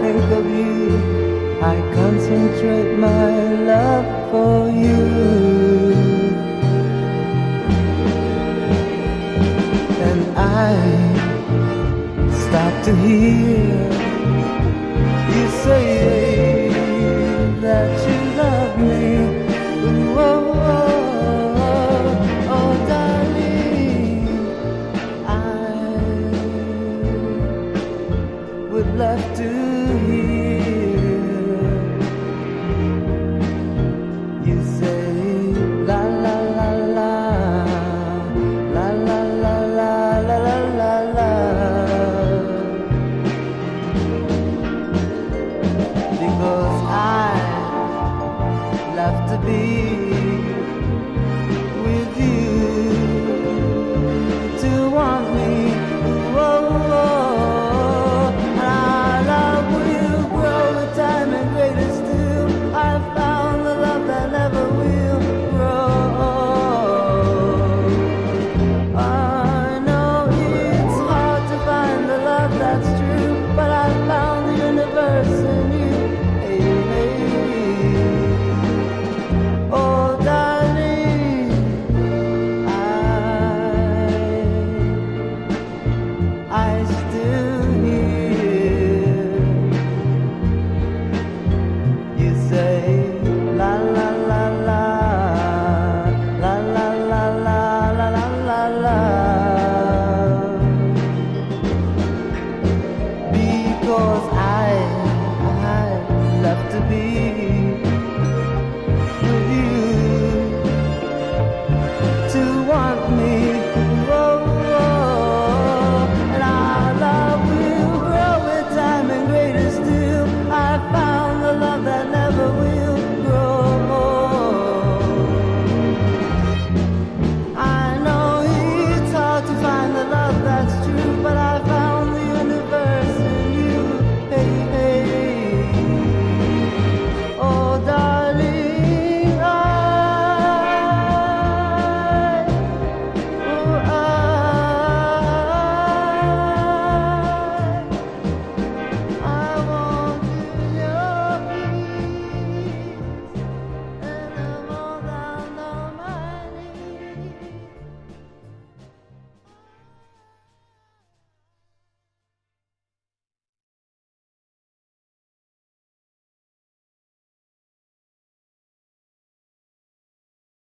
think of you. I concentrate my love for you. And I start to hear you say left to be.